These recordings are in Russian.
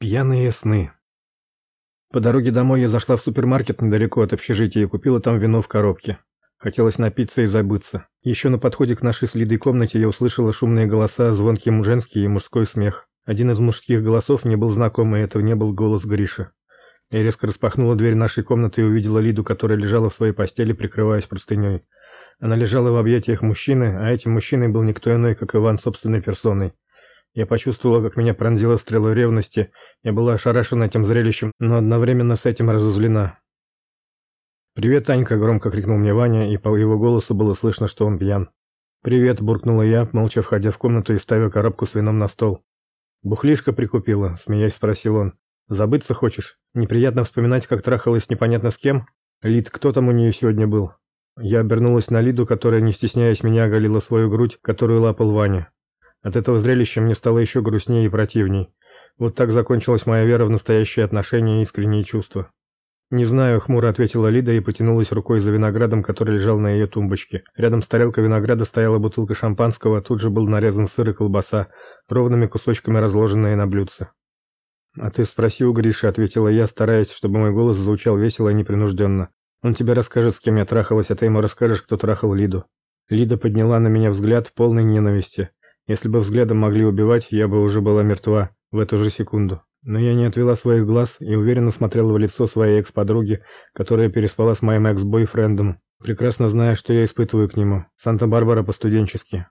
Пьяные сны. По дороге домой я зашла в супермаркет недалеко от общежития и купила там вино в коробке. Хотелось напиться и забыться. Еще на подходе к нашей с комнате я услышала шумные голоса, звонкий женский и мужской смех. Один из мужских голосов мне был знакомый, это не был голос Гриши. Я резко распахнула дверь нашей комнаты и увидела Лиду, которая лежала в своей постели, прикрываясь простыней. Она лежала в объятиях мужчины, а этим мужчиной был никто иной, как Иван собственной персоной. Я почувствовала, как меня пронзила стрела ревности. Я была ошарашена этим зрелищем, но одновременно с этим разозлена. «Привет, Танька!» – громко крикнул мне Ваня, и по его голосу было слышно, что он пьян. «Привет!» – буркнула я, молча входя в комнату и ставя коробку с вином на стол. «Бухлишко прикупила?» – смеясь спросил он. «Забыться хочешь? Неприятно вспоминать, как трахалась непонятно с кем? Лид, кто там у нее сегодня был?» Я обернулась на Лиду, которая, не стесняясь меня, оголила свою грудь, которую лапал Ваня. От этого зрелища мне стало еще грустнее и противней. Вот так закончилась моя вера в настоящие отношения и искренние чувства. «Не знаю», — хмуро ответила Лида и потянулась рукой за виноградом, который лежал на ее тумбочке. Рядом с тарелкой винограда стояла бутылка шампанского, тут же был нарезан сыр и колбаса, ровными кусочками разложенные на блюдце. «А ты спроси у Гриши», — ответила я, стараясь, чтобы мой голос звучал весело и непринужденно. «Он тебе расскажет, с кем я трахалась, а ты ему расскажешь, кто трахал Лиду». Лида подняла на меня взгляд полный ненависти. Если бы взглядом могли убивать, я бы уже была мертва в эту же секунду. Но я не отвела своих глаз и уверенно смотрела в лицо своей экс-подруги, которая переспала с моим экс-бойфрендом, прекрасно зная, что я испытываю к нему. Санта-Барбара по-студенчески.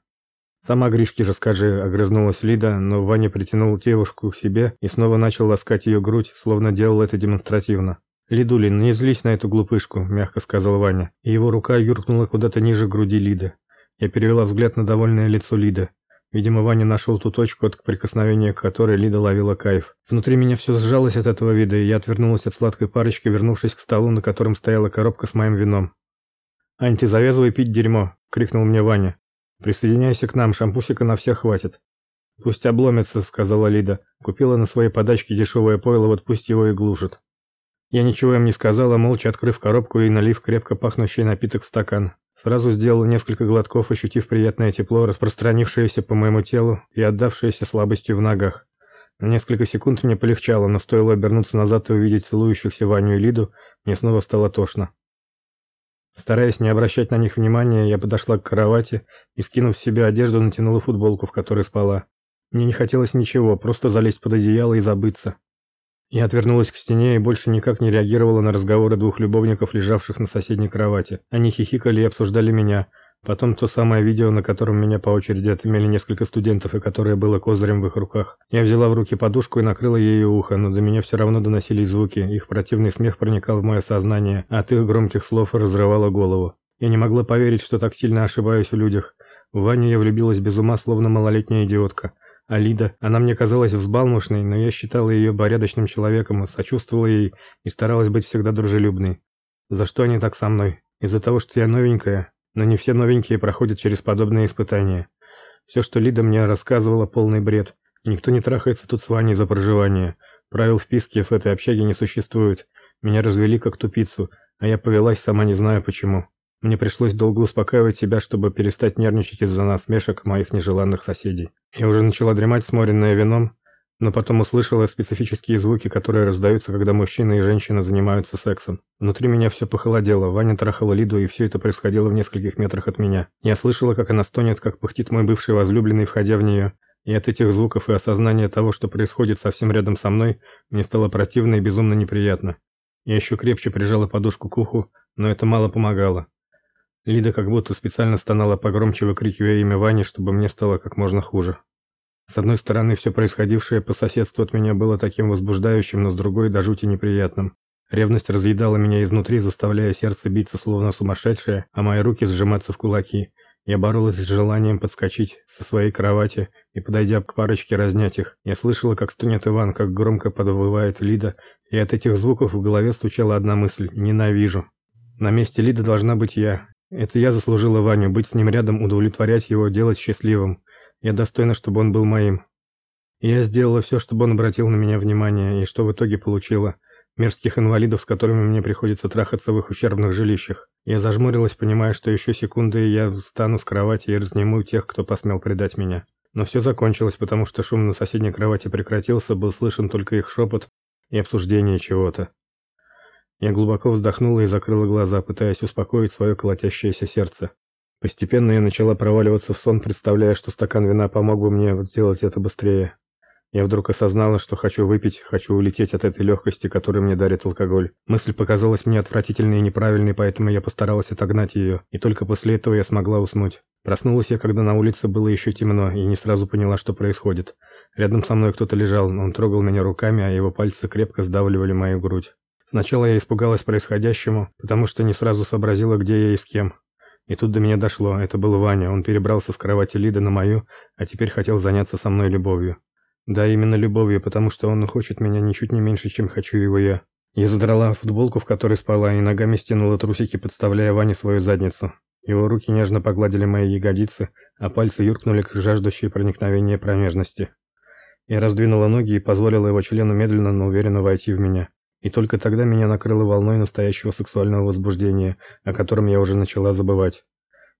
«Сама Гришке расскажи», — огрызнулась Лида, но Ваня притянул девушку к себе и снова начал ласкать ее грудь, словно делал это демонстративно. «Лидулин, не злись на эту глупышку», — мягко сказал Ваня, и его рука юркнула куда-то ниже груди Лиды. Я перевела взгляд на довольное лицо Лиды. Видимо, Ваня нашел ту точку, от прикосновения к которой Лида ловила кайф. Внутри меня все сжалось от этого вида, и я отвернулась от сладкой парочки, вернувшись к столу, на котором стояла коробка с моим вином. «Ань, ты завязывай пить дерьмо!» — крикнул мне Ваня. «Присоединяйся к нам, шампусика на всех хватит». «Пусть обломится», — сказала Лида. Купила на своей подачке дешевое пойло, вот пусть его и глушит. Я ничего им не сказала, молча открыв коробку и налив крепко пахнущий напиток в стакан. Сразу сделал несколько глотков, ощутив приятное тепло, распространившееся по моему телу и отдавшееся слабостью в ногах. Несколько секунд мне полегчало, но стоило обернуться назад и увидеть целующихся Ваню и Лиду, мне снова стало тошно. Стараясь не обращать на них внимания, я подошла к кровати и, скинув с себя одежду, натянула футболку, в которой спала. Мне не хотелось ничего, просто залезть под одеяло и забыться. Я отвернулась к стене и больше никак не реагировала на разговоры двух любовников, лежавших на соседней кровати. Они хихикали и обсуждали меня. Потом то самое видео, на котором меня по очереди отымели несколько студентов и которое было козырем в их руках. Я взяла в руки подушку и накрыла ею ухо, но до меня все равно доносились звуки. Их противный смех проникал в мое сознание, а от их громких слов разрывало голову. Я не могла поверить, что так сильно ошибаюсь в людях. В Ваню я влюбилась без ума, словно малолетняя идиотка. Алида, она мне казалась взбалмошной, но я считала ее порядочным человеком, сочувствовала ей и старалась быть всегда дружелюбной. За что они так со мной? Из-за того, что я новенькая, но не все новенькие проходят через подобные испытания. Все, что Лида мне рассказывала, полный бред. Никто не трахается тут с Ваней за проживание. Правил вписки в этой общаге не существует. Меня развели как тупицу, а я повелась сама не знаю почему. Мне пришлось долго успокаивать себя, чтобы перестать нервничать из-за насмешек моих нежеланных соседей. Я уже начала дремать, сморенная вином, но потом услышала специфические звуки, которые раздаются, когда мужчина и женщина занимаются сексом. Внутри меня все похолодело. Ваня трахала Лиду, и все это происходило в нескольких метрах от меня. Я слышала, как она стонет, как пыхтит мой бывший возлюбленный, входя в нее. И от этих звуков и осознания того, что происходит совсем рядом со мной, мне стало противно и безумно неприятно. Я еще крепче прижала подушку к уху, но это мало помогало. Лида как будто специально стонала погромче, выкрикивая имя Вани, чтобы мне стало как можно хуже. С одной стороны, все происходившее по соседству от меня было таким возбуждающим, но с другой до жути неприятным. Ревность разъедала меня изнутри, заставляя сердце биться словно сумасшедшее, а мои руки сжиматься в кулаки. Я боролась с желанием подскочить со своей кровати и, подойдя к парочке, разнять их. Я слышала, как стонет Иван, как громко подвывает Лида, и от этих звуков в голове стучала одна мысль – ненавижу. На месте Лиды должна быть я, это я заслужила Ваню, быть с ним рядом, удовлетворять его, делать счастливым. Я достойна, чтобы он был моим. Я сделала все, чтобы он обратил на меня внимание, и что в итоге получила? Мерзких инвалидов, с которыми мне приходится трахаться в их ущербных жилищах. Я зажмурилась, понимая, что еще секунды, я встану с кровати и разниму тех, кто посмел предать меня. Но все закончилось, потому что шум на соседней кровати прекратился, был слышен только их шепот и обсуждение чего-то. Я глубоко вздохнула и закрыла глаза, пытаясь успокоить свое колотящееся сердце. Постепенно я начала проваливаться в сон, представляя, что стакан вина помог бы мне сделать это быстрее. Я вдруг осознала, что хочу выпить, хочу улететь от этой легкости, которую мне дарит алкоголь. Мысль показалась мне отвратительной и неправильной, поэтому я постаралась отогнать ее, и только после этого я смогла уснуть. Проснулась я, когда на улице было еще темно, и не сразу поняла, что происходит. Рядом со мной кто-то лежал, он трогал меня руками, а его пальцы крепко сдавливали мою грудь. Сначала я испугалась происходящему, потому что не сразу сообразила, где я и с кем. И тут до меня дошло, это был Ваня, он перебрался с кровати Лиды на мою, а теперь хотел заняться со мной любовью. Да, именно любовью, потому что он хочет меня ничуть не меньше, чем хочу его я. Я задрала футболку, в которой спала, и ногами стянула трусики, подставляя Ване свою задницу. Его руки нежно погладили мои ягодицы, а пальцы юркнули к жаждущей проникновения промежности. Я раздвинула ноги и позволила его члену медленно, но уверенно войти в меня. И только тогда меня накрыло волной настоящего сексуального возбуждения, о котором я уже начала забывать.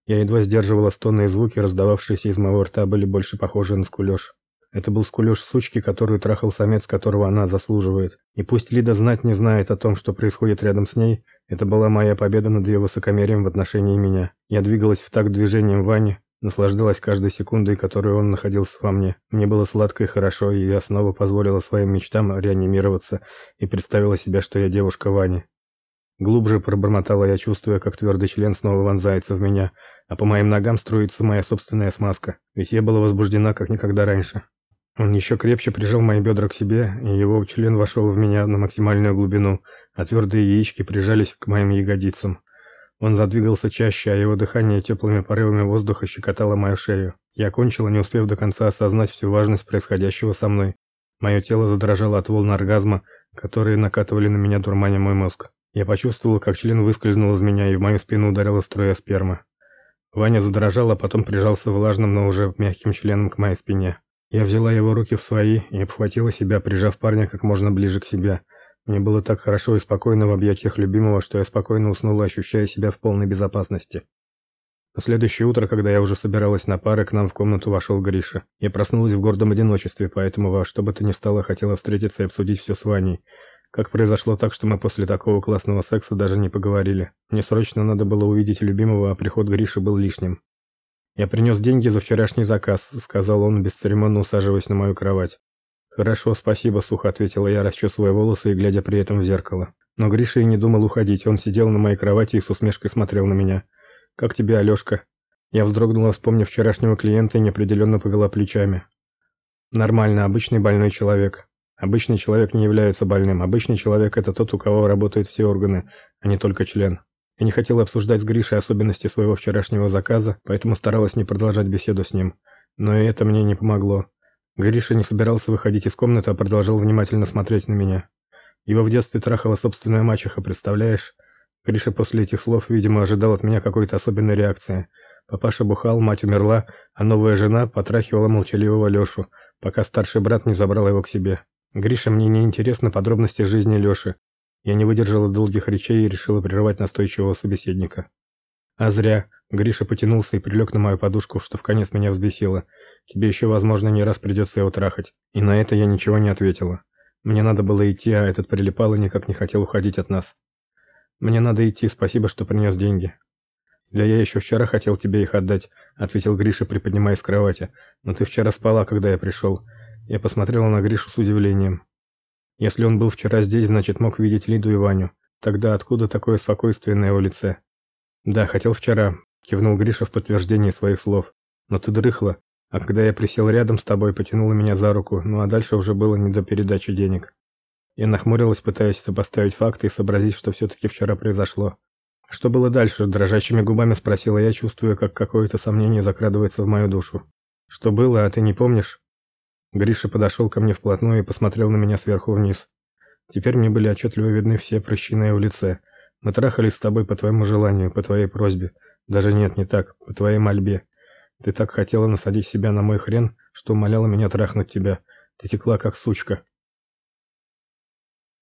Я едва сдерживала стоны и звуки, раздававшиеся из моего рта, были больше похожи на скулёж. Это был скулёж сучки, которую трахал самец, которого она заслуживает. И пусть Лида знать не знает о том, что происходит рядом с ней, это была моя победа над ее высокомерием в отношении меня. Я двигалась в такт движением Вани, наслаждалась каждой секундой, которую он находился во мне. Мне было сладко и хорошо, и я снова позволила своим мечтам реанимироваться и представила себя, что я девушка Вани. Глубже пробормотала я, чувствуя, как твердый член снова вонзается в меня, а по моим ногам струится моя собственная смазка, ведь я была возбуждена как никогда раньше. Он еще крепче прижал мои бедра к себе, и его член вошел в меня на максимальную глубину, а твердые яички прижались к моим ягодицам. Он задвигался чаще, а его дыхание теплыми порывами воздуха щекотало мою шею. Я кончила, не успев до конца осознать всю важность происходящего со мной. Мое тело задрожало от волн оргазма, которые накатывали на меня, дурманя мой мозг. Я почувствовал, как член выскользнул из меня, и в мою спину ударила струя спермы. Ваня задрожал, а потом прижался влажным, но уже мягким членом к моей спине. Я взяла его руки в свои и обхватила себя, прижав парня как можно ближе к себе. Мне было так хорошо и спокойно в объятиях любимого, что я спокойно уснула, ощущая себя в полной безопасности. На следующее утро, когда я уже собиралась на пары, к нам в комнату вошел Гриша. Я проснулась в гордом одиночестве, поэтому во что бы то ни стало хотела встретиться и обсудить все с Ваней. Как произошло так, что мы после такого классного секса даже не поговорили. Мне срочно надо было увидеть любимого, а приход Гриши был лишним. «Я принес деньги за вчерашний заказ», — сказал он, бесцеремонно усаживаясь на мою кровать. «Хорошо, спасибо», — сухо ответила я, расчесывая волосы и глядя при этом в зеркало. Но Гриша и не думал уходить, он сидел на моей кровати и с усмешкой смотрел на меня. «Как тебе, Алёшка?» Я вздрогнула, вспомнив вчерашнего клиента и неопределенно повела плечами. «Нормально, обычный больной человек. Обычный человек не является больным. Обычный человек – это тот, у кого работают все органы, а не только член». Я не хотела обсуждать с Гришей особенности своего вчерашнего заказа, поэтому старалась не продолжать беседу с ним. Но и это мне не помогло. Гриша не собирался выходить из комнаты, а продолжал внимательно смотреть на меня. Его в детстве трахала собственная мачеха, представляешь? Гриша после этих слов, видимо, ожидал от меня какой-то особенной реакции. Папаша бухал, мать умерла, а новая жена потрахивала молчаливого Лёшу, пока старший брат не забрал его к себе. Гриша, мне не интересны подробности жизни Лёши. Я не выдержала долгих речей и решила прервать настойчивого собеседника. А зря. Гриша потянулся и прилег на мою подушку, что в конец меня взбесило. Тебе еще, возможно, не раз придется его трахать. И на это я ничего не ответила. Мне надо было идти, а этот прилипал и никак не хотел уходить от нас. Мне надо идти, спасибо, что принес деньги. Да я еще вчера хотел тебе их отдать, ответил Гриша, приподнимаясь с кровати. Но ты вчера спала, когда я пришел. Я посмотрела на Гришу с удивлением. Если он был вчера здесь, значит, мог видеть Лиду и Ваню. Тогда откуда такое спокойствие на его лице? Да, хотел вчера, кивнул Гриша в подтверждение своих слов. Но ты дрыхла, а когда я присел рядом с тобой, потянула меня за руку, ну а дальше уже было не до передачи денег. Я нахмурилась, пытаясь сопоставить факты и сообразить, что все таки вчера произошло. Что было дальше? дрожащими губами спросила я, чувствуя, как какое-то сомнение закрадывается в мою душу. Что было, а ты не помнишь? Гриша подошел ко мне вплотную и посмотрел на меня сверху вниз. Теперь мне были отчетливо видны все прыщи на его лице. Мы трахались с тобой по твоему желанию, по твоей просьбе. Даже нет, не так, по твоей мольбе. Ты так хотела насадить себя на мой хрен, что умоляла меня трахнуть тебя. Ты текла как сучка.